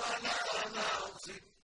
وَلَا نَاصِرٍ.